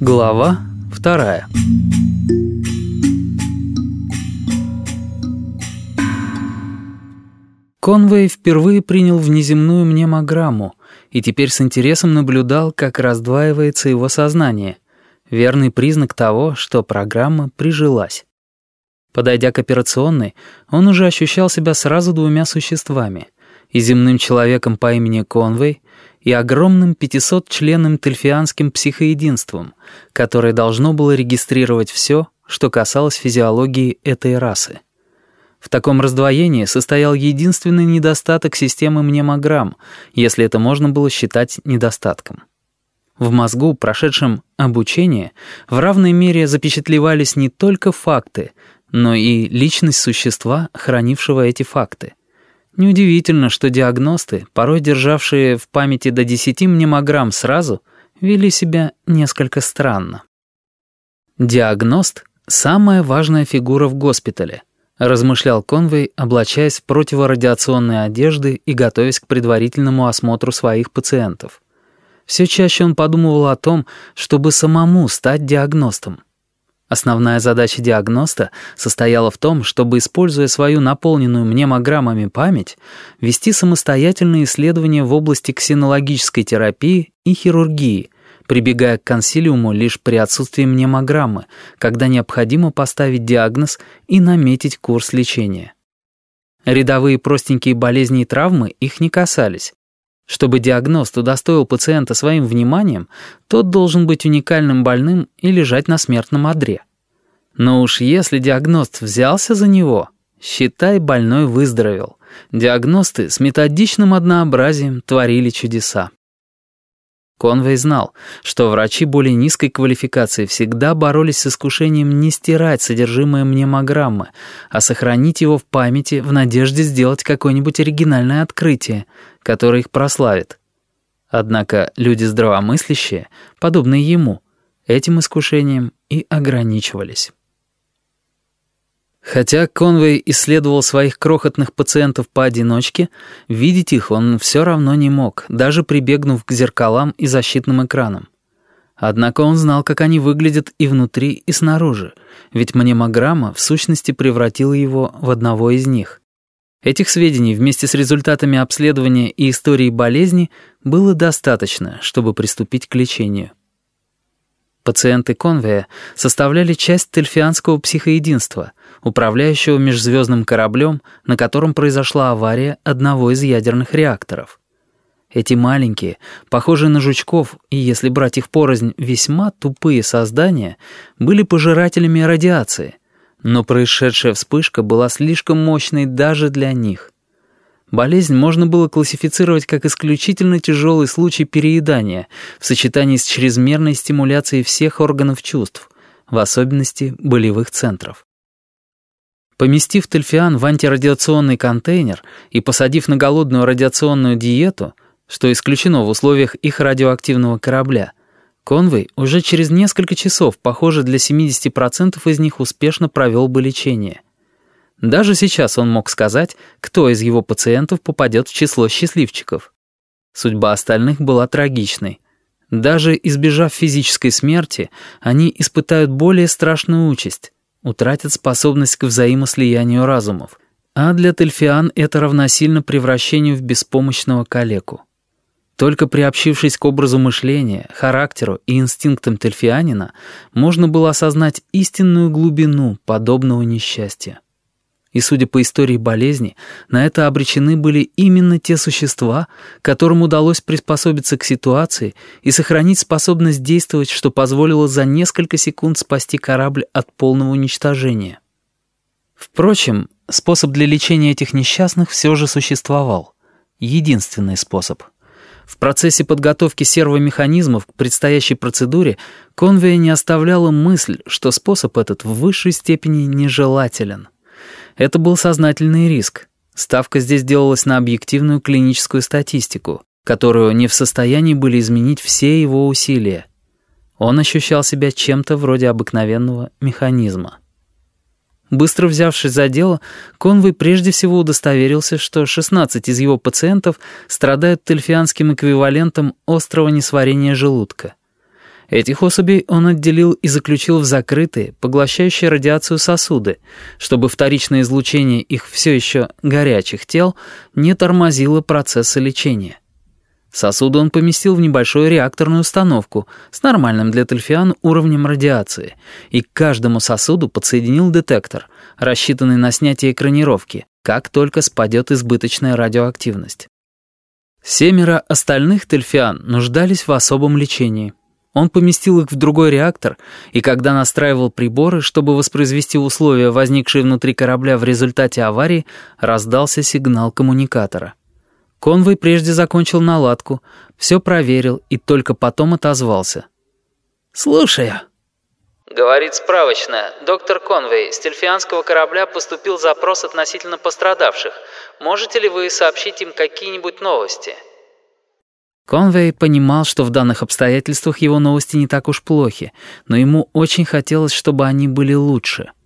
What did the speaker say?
Глава вторая. Конвей впервые принял внеземную мнемограмму и теперь с интересом наблюдал, как раздваивается его сознание. Верный признак того, что программа прижилась. Подойдя к операционной, он уже ощущал себя сразу двумя существами — и земным человеком по имени Конвей, и огромным 500-членным тельфианским психоединством, которое должно было регистрировать все, что касалось физиологии этой расы. В таком раздвоении состоял единственный недостаток системы мнемограмм, если это можно было считать недостатком. В мозгу, прошедшем обучение, в равной мере запечатлевались не только факты, но и личность существа, хранившего эти факты. Неудивительно, что диагносты, порой державшие в памяти до 10 мнемограмм сразу, вели себя несколько странно. Диагност — самая важная фигура в госпитале, размышлял Конвей, облачаясь в противорадиационные одежды и готовясь к предварительному осмотру своих пациентов. Все чаще он подумывал о том, чтобы самому стать диагностом — Основная задача диагноста состояла в том, чтобы, используя свою наполненную мнемограммами память, вести самостоятельные исследования в области ксенологической терапии и хирургии, прибегая к консилиуму лишь при отсутствии мнемограммы, когда необходимо поставить диагноз и наметить курс лечения. Рядовые простенькие болезни и травмы их не касались, чтобы диагност удостоил пациента своим вниманием, тот должен быть уникальным больным и лежать на смертном одре. Но уж если диагност взялся за него, считай, больной выздоровел. Диагносты с методичным однообразием творили чудеса. Конвей знал, что врачи более низкой квалификации всегда боролись с искушением не стирать содержимое мнемограммы, а сохранить его в памяти в надежде сделать какое-нибудь оригинальное открытие, которое их прославит. Однако люди здравомыслящие, подобные ему, этим искушением и ограничивались. Хотя Конвей исследовал своих крохотных пациентов поодиночке, видеть их он все равно не мог, даже прибегнув к зеркалам и защитным экранам. Однако он знал, как они выглядят и внутри, и снаружи, ведь мнемограмма в сущности превратила его в одного из них. Этих сведений вместе с результатами обследования и историей болезни было достаточно, чтобы приступить к лечению. Пациенты Конвея составляли часть тельфианского психоединства, управляющего межзвездным кораблем, на котором произошла авария одного из ядерных реакторов. Эти маленькие, похожие на жучков и, если брать их порознь, весьма тупые создания, были пожирателями радиации, но происшедшая вспышка была слишком мощной даже для них — Болезнь можно было классифицировать как исключительно тяжелый случай переедания в сочетании с чрезмерной стимуляцией всех органов чувств, в особенности болевых центров. Поместив тельфиан в антирадиационный контейнер и посадив на голодную радиационную диету, что исключено в условиях их радиоактивного корабля, Конвей уже через несколько часов, похоже, для 70% из них успешно провел бы лечение – даже сейчас он мог сказать, кто из его пациентов попадет в число счастливчиков. Судьба остальных была трагичной. Даже избежав физической смерти, они испытают более страшную участь, утратят способность к взаимослиянию разумов. А для Тельфиан это равносильно превращению в беспомощного калеку. Только приобщившись к образу мышления, характеру и инстинктам Тельфианина, можно было осознать истинную глубину подобного несчастья. И, судя по истории болезни, на это обречены были именно те существа, которым удалось приспособиться к ситуации и сохранить способность действовать, что позволило за несколько секунд спасти корабль от полного уничтожения. Впрочем, способ для лечения этих несчастных все же существовал. Единственный способ. В процессе подготовки сервомеханизмов к предстоящей процедуре Конвея не оставляла мысль, что способ этот в высшей степени нежелателен. Это был сознательный риск. Ставка здесь делалась на объективную клиническую статистику, которую не в состоянии были изменить все его усилия. Он ощущал себя чем-то вроде обыкновенного механизма. Быстро взявшись за дело, Конвой прежде всего удостоверился, что 16 из его пациентов страдают тельфианским эквивалентом острого несварения желудка. Этих особей он отделил и заключил в закрытые, поглощающие радиацию сосуды, чтобы вторичное излучение их все еще горячих тел не тормозило процессы лечения. Сосуды он поместил в небольшую реакторную установку с нормальным для тельфиан уровнем радиации, и к каждому сосуду подсоединил детектор, рассчитанный на снятие экранировки, как только спадет избыточная радиоактивность. Семеро остальных тельфиан нуждались в особом лечении. Он поместил их в другой реактор, и когда настраивал приборы, чтобы воспроизвести условия, возникшие внутри корабля в результате аварии, раздался сигнал коммуникатора. Конвой прежде закончил наладку, все проверил и только потом отозвался. «Слушаю». Говорит справочная. Доктор Конвей, с тельфианского корабля поступил запрос относительно пострадавших. Можете ли вы сообщить им какие-нибудь новости?» Конвей понимал, что в данных обстоятельствах его новости не так уж плохи, но ему очень хотелось, чтобы они были лучше —